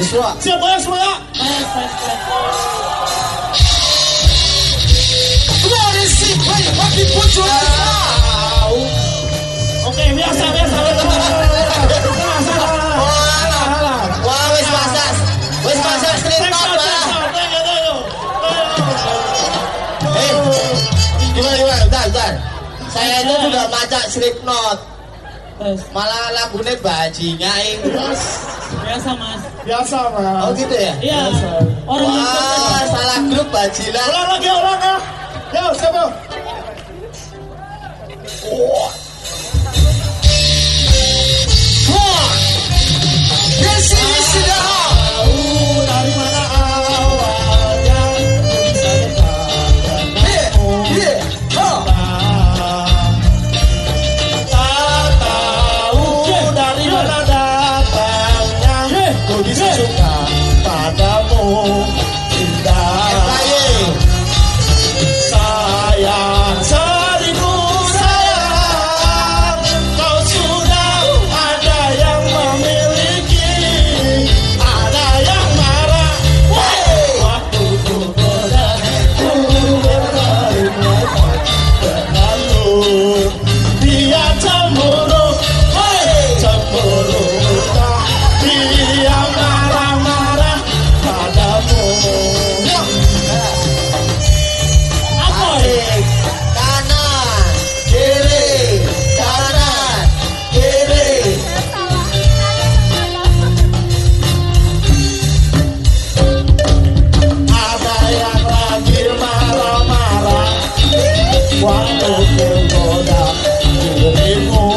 Siswa. Siap goyang semuanya. Keluarin sih, woi, makin muncul. Oke, biasa, biasa, biasa. Wah, pasas. Pasas. Eh, gimana gimana? Saya itu juga maca Slipknot. Malah lagunya bajingan. Biasa mas. Biasa, Mas. Oh gitu ya? Iya. Orang yang Wah, salah grup bajilan. Ulang lagi, ulang ya. Yo, siap, yo. Wah, Lord, I will be